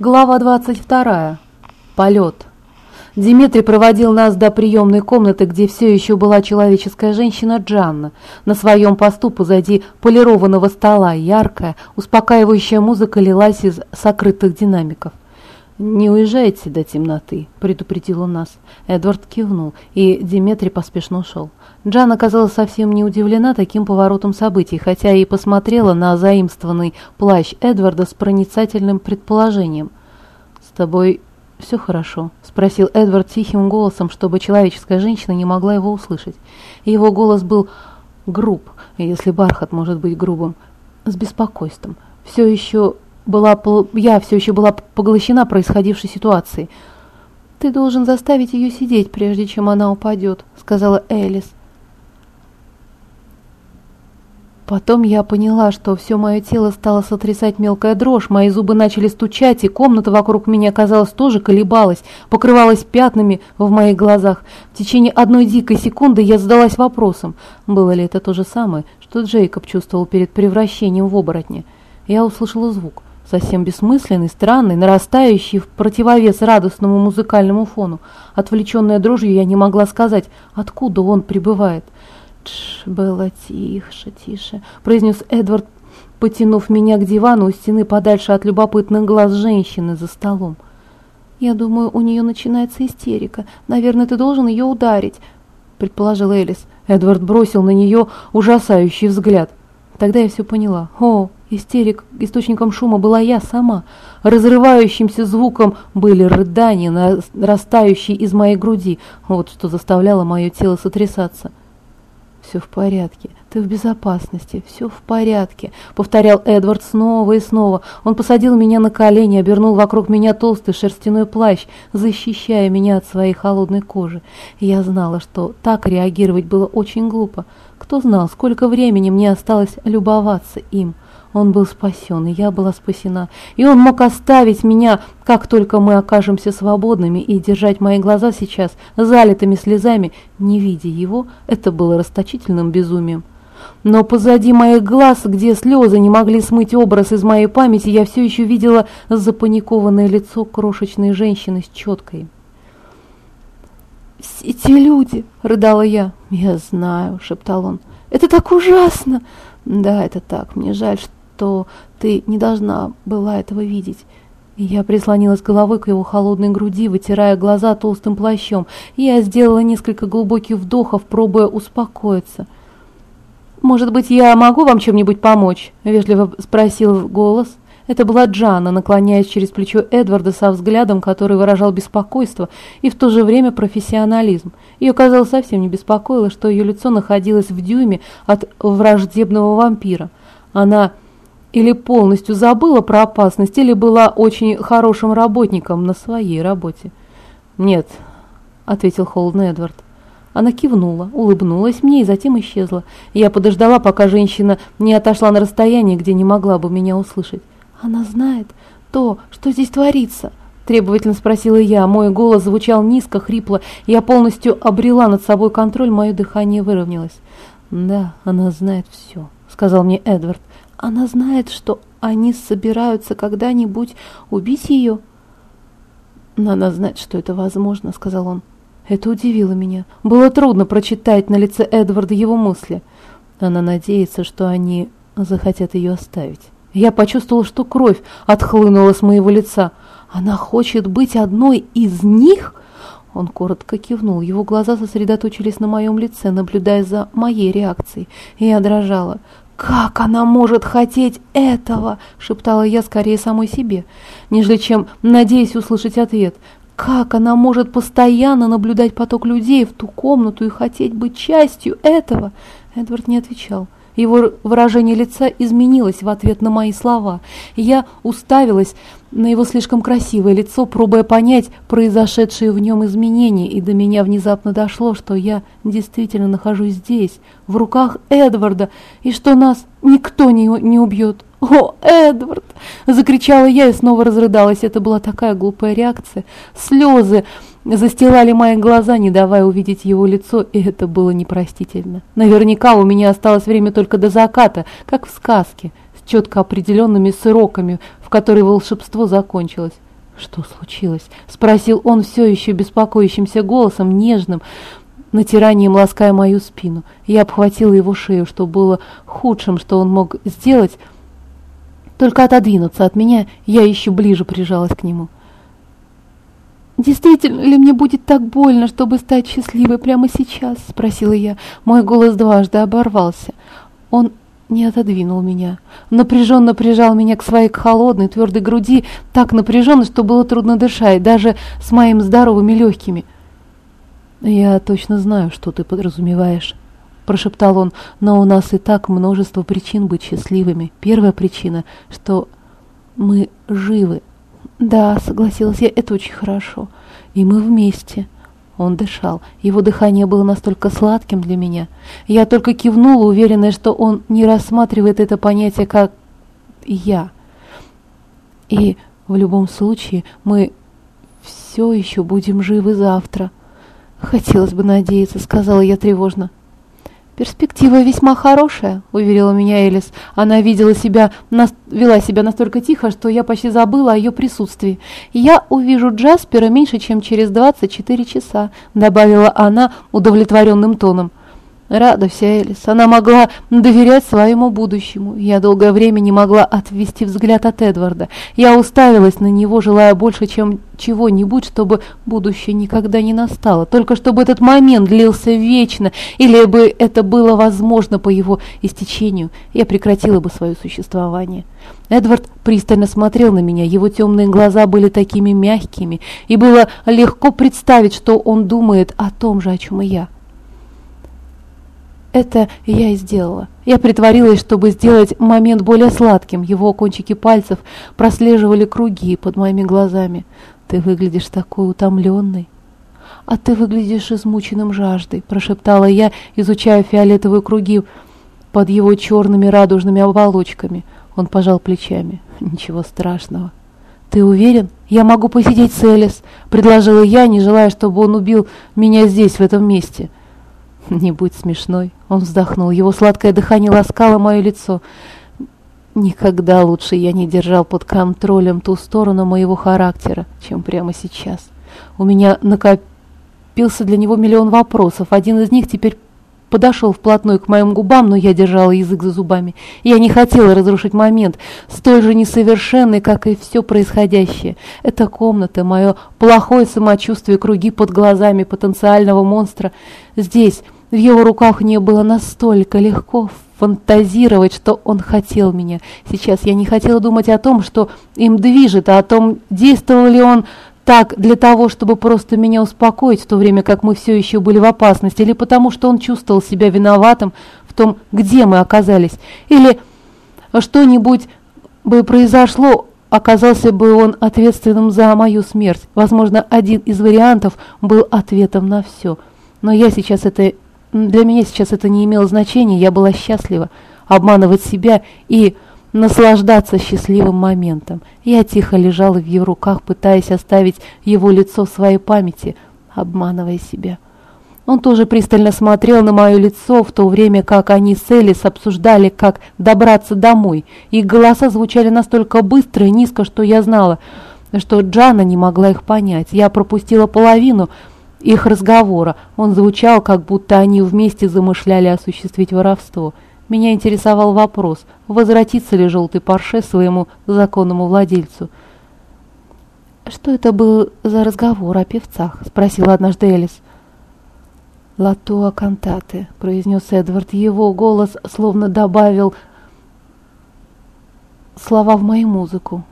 Глава 22. Полет. Димитрий проводил нас до приемной комнаты, где все еще была человеческая женщина Джанна. На своем посту позади полированного стола яркая, успокаивающая музыка лилась из сокрытых динамиков. «Не уезжайте до темноты», — предупредил он нас. Эдвард кивнул, и Диметрий поспешно ушел. Джан оказалась совсем не удивлена таким поворотом событий, хотя и посмотрела на заимствованный плащ Эдварда с проницательным предположением. «С тобой все хорошо?» – спросил Эдвард тихим голосом, чтобы человеческая женщина не могла его услышать. Его голос был груб, если бархат может быть грубым, с беспокойством. Все еще была, я все еще была поглощена происходившей ситуацией. «Ты должен заставить ее сидеть, прежде чем она упадет», — сказала Элис. Потом я поняла, что все мое тело стало сотрясать мелкая дрожь, мои зубы начали стучать, и комната вокруг меня, казалось, тоже колебалась, покрывалась пятнами в моих глазах. В течение одной дикой секунды я задалась вопросом, было ли это то же самое, что Джейкоб чувствовал перед превращением в оборотня. Я услышала звук, совсем бессмысленный, странный, нарастающий в противовес радостному музыкальному фону. Отвлеченная дрожью я не могла сказать, откуда он прибывает. «Тш, было тише, тише», — произнес Эдвард, потянув меня к дивану у стены подальше от любопытных глаз женщины за столом. «Я думаю, у нее начинается истерика. Наверное, ты должен ее ударить», — предположил Элис. Эдвард бросил на нее ужасающий взгляд. Тогда я все поняла. О, истерик, источником шума была я сама. Разрывающимся звуком были рыдания, нарастающие из моей груди. Вот что заставляло мое тело сотрясаться. «Все в порядке, ты в безопасности, все в порядке», — повторял Эдвард снова и снова. Он посадил меня на колени, обернул вокруг меня толстый шерстяной плащ, защищая меня от своей холодной кожи. Я знала, что так реагировать было очень глупо. Кто знал, сколько времени мне осталось любоваться им. Он был спасен, и я была спасена. И он мог оставить меня, как только мы окажемся свободными, и держать мои глаза сейчас залитыми слезами. Не видя его, это было расточительным безумием. Но позади моих глаз, где слезы не могли смыть образ из моей памяти, я все еще видела запаникованное лицо крошечной женщины с четкой. «Все эти люди!» — рыдала я. «Я знаю», — шептал он. «Это так ужасно!» «Да, это так. Мне жаль, что ты не должна была этого видеть. Я прислонилась головой к его холодной груди, вытирая глаза толстым плащом. Я сделала несколько глубоких вдохов, пробуя успокоиться. «Может быть, я могу вам чем-нибудь помочь?» – вежливо спросил голос. Это была Джана, наклоняясь через плечо Эдварда со взглядом, который выражал беспокойство и в то же время профессионализм. Ее, казалось, совсем не беспокоило, что ее лицо находилось в дюйме от враждебного вампира. Она или полностью забыла про опасность, или была очень хорошим работником на своей работе. «Нет», — ответил холодно Эдвард. Она кивнула, улыбнулась мне и затем исчезла. Я подождала, пока женщина не отошла на расстояние, где не могла бы меня услышать. «Она знает то, что здесь творится», — требовательно спросила я. Мой голос звучал низко, хрипло. Я полностью обрела над собой контроль, мое дыхание выровнялось. «Да, она знает все», — сказал мне Эдвард. Она знает, что они собираются когда-нибудь убить ее. Она знает, что это возможно, сказал он. Это удивило меня. Было трудно прочитать на лице Эдварда его мысли. Она надеется, что они захотят ее оставить. Я почувствовал, что кровь отхлынула с моего лица. Она хочет быть одной из них? Он коротко кивнул. Его глаза сосредоточились на моем лице, наблюдая за моей реакцией. Я дрожала. «Как она может хотеть этого?» – шептала я скорее самой себе, нежели чем надеясь услышать ответ. «Как она может постоянно наблюдать поток людей в ту комнату и хотеть быть частью этого?» Эдвард не отвечал. Его выражение лица изменилось в ответ на мои слова. Я уставилась на его слишком красивое лицо, пробуя понять произошедшие в нем изменения, и до меня внезапно дошло, что я действительно нахожусь здесь, в руках Эдварда, и что нас никто не, не убьет. «О, Эдвард!» – закричала я и снова разрыдалась. Это была такая глупая реакция. Слезы застилали мои глаза, не давая увидеть его лицо, и это было непростительно. Наверняка у меня осталось время только до заката, как в сказке, с четко определенными сроками, в которые волшебство закончилось. «Что случилось?» — спросил он все еще беспокоящимся голосом, нежным, натиранием лаская мою спину. Я обхватила его шею, что было худшим, что он мог сделать, только отодвинуться от меня, я еще ближе прижалась к нему. «Действительно ли мне будет так больно, чтобы стать счастливой прямо сейчас?» — спросила я. Мой голос дважды оборвался. Он не отодвинул меня. Напряженно прижал меня к своей холодной, твердой груди, так напряженно, что было трудно дышать, даже с моими здоровыми легкими. «Я точно знаю, что ты подразумеваешь», — прошептал он, «но у нас и так множество причин быть счастливыми. Первая причина, что мы живы». «Да», — согласилась я, — «это очень хорошо. И мы вместе». Он дышал. Его дыхание было настолько сладким для меня. Я только кивнула, уверенная, что он не рассматривает это понятие как «я». И в любом случае мы все еще будем живы завтра. Хотелось бы надеяться, сказала я тревожно. «Перспектива весьма хорошая», — уверила меня Элис. Она видела себя, вела себя настолько тихо, что я почти забыла о ее присутствии. «Я увижу Джаспера меньше, чем через 24 часа», — добавила она удовлетворенным тоном. Радуйся, Элис. Она могла доверять своему будущему. Я долгое время не могла отвести взгляд от Эдварда. Я уставилась на него, желая больше, чем чего-нибудь, чтобы будущее никогда не настало. Только чтобы этот момент длился вечно, или бы это было возможно по его истечению, я прекратила бы свое существование. Эдвард пристально смотрел на меня, его темные глаза были такими мягкими, и было легко представить, что он думает о том же, о чем и я. Это я и сделала. Я притворилась, чтобы сделать момент более сладким. Его кончики пальцев прослеживали круги под моими глазами. Ты выглядишь такой утомленной. А ты выглядишь измученным жаждой, прошептала я, изучая фиолетовые круги под его черными радужными оболочками. Он пожал плечами. Ничего страшного. «Ты уверен? Я могу посидеть с Элис», — предложила я, не желая, чтобы он убил меня здесь, в этом месте. «Не будь смешной», — он вздохнул. Его сладкое дыхание ласкало мое лицо. Никогда лучше я не держал под контролем ту сторону моего характера, чем прямо сейчас. У меня накопился для него миллион вопросов. Один из них теперь подошел вплотную к моим губам, но я держала язык за зубами. Я не хотела разрушить момент, столь же несовершенный, как и все происходящее. Эта комната, мое плохое самочувствие, круги под глазами потенциального монстра. Здесь, в его руках, не было настолько легко фантазировать, что он хотел меня. Сейчас я не хотела думать о том, что им движет, а о том, действовал ли он так для того, чтобы просто меня успокоить, в то время как мы все еще были в опасности, или потому что он чувствовал себя виноватым в том, где мы оказались, или что-нибудь бы произошло, оказался бы он ответственным за мою смерть. Возможно, один из вариантов был ответом на все. Но я сейчас это... Для меня сейчас это не имело значения, я была счастлива обманывать себя и наслаждаться счастливым моментом. Я тихо лежала в ее руках, пытаясь оставить его лицо в своей памяти, обманывая себя. Он тоже пристально смотрел на мое лицо, в то время как они с Элис обсуждали, как добраться домой. Их голоса звучали настолько быстро и низко, что я знала, что Джана не могла их понять. Я пропустила половину их разговора. Он звучал, как будто они вместе замышляли осуществить воровство. Меня интересовал вопрос, возвратится ли желтый парше своему законному владельцу. «Что это был за разговор о певцах?» — спросила однажды Элис. «Латуа кантаты», — произнес Эдвард. Его голос словно добавил слова в мою музыку.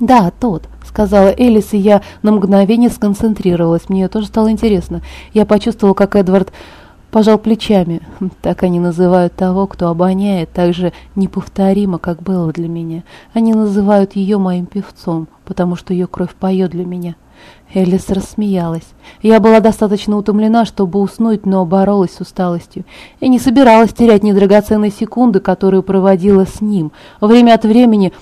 «Да, тот», — сказала Элис, и я на мгновение сконцентрировалась. Мне тоже стало интересно. Я почувствовала, как Эдвард пожал плечами. Так они называют того, кто обоняет, так же неповторимо, как было для меня. Они называют ее моим певцом, потому что ее кровь поет для меня. Элис рассмеялась. Я была достаточно утомлена, чтобы уснуть, но боролась с усталостью. И не собиралась терять ни драгоценной секунды, которую проводила с ним. Время от времени,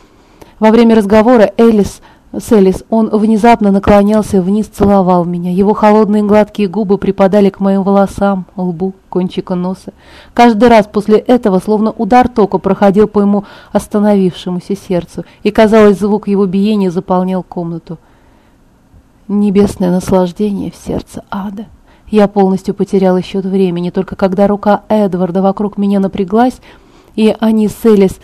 во время разговора, Элис Селис, он внезапно наклонялся вниз, целовал меня. Его холодные гладкие губы припадали к моим волосам, лбу, кончику носа. Каждый раз после этого словно удар тока проходил по ему остановившемуся сердцу, и, казалось, звук его биения заполнял комнату. Небесное наслаждение в сердце ада. Я полностью потеряла счет времени, только когда рука Эдварда вокруг меня напряглась, и они с Элис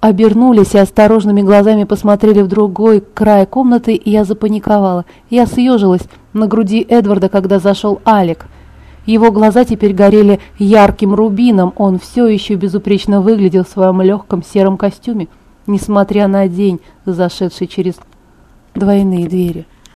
обернулись и осторожными глазами посмотрели в другой край комнаты, и я запаниковала. Я съежилась на груди Эдварда, когда зашел Алик. Его глаза теперь горели ярким рубином, он все еще безупречно выглядел в своем легком сером костюме, несмотря на день, зашедший через двойные двери.